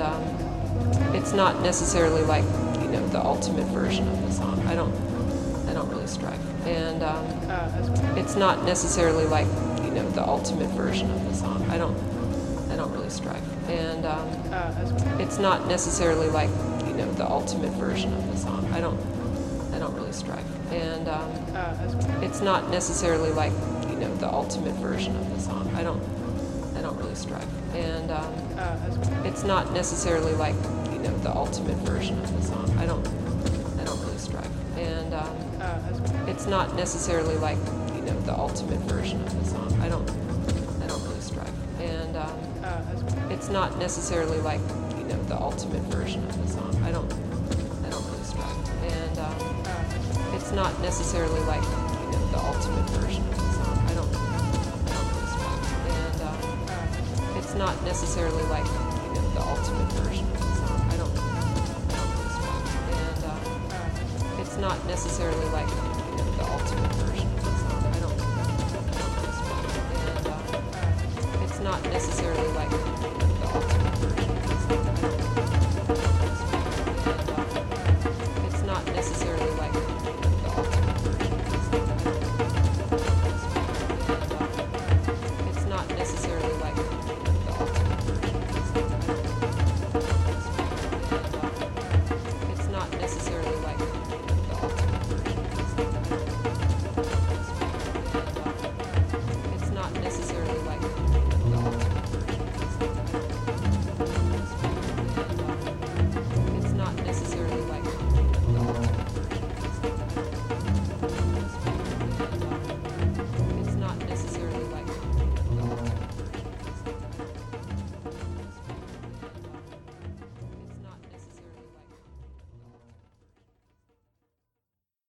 um, it's not necessarily like you know the ultimate version of the song. I don't I don't really strive, and um, it's not necessarily like you know the ultimate version of the song. I don't I don't really strive, and um, it's not necessarily like you know the ultimate version of the song. I don't I don't really strive, and um, it's not necessarily like you know the ultimate version of the song. I don't I don't really strive, and um, it's not necessarily like you know the ultimate version of the song. I don't I don't really strive, and um, it's not necessarily like you know the ultimate version of the song. I don't I don't really strive, and um, it's not necessarily like you know the ultimate version of the song. I don't I don't really strive, and um, it's not necessarily like you know the ultimate not necessarily like you know the ultimate version of the song. I don't strive, and um, it's not necessarily like you know the ultimate version of the song. I don't strive, and um, it's not necessarily like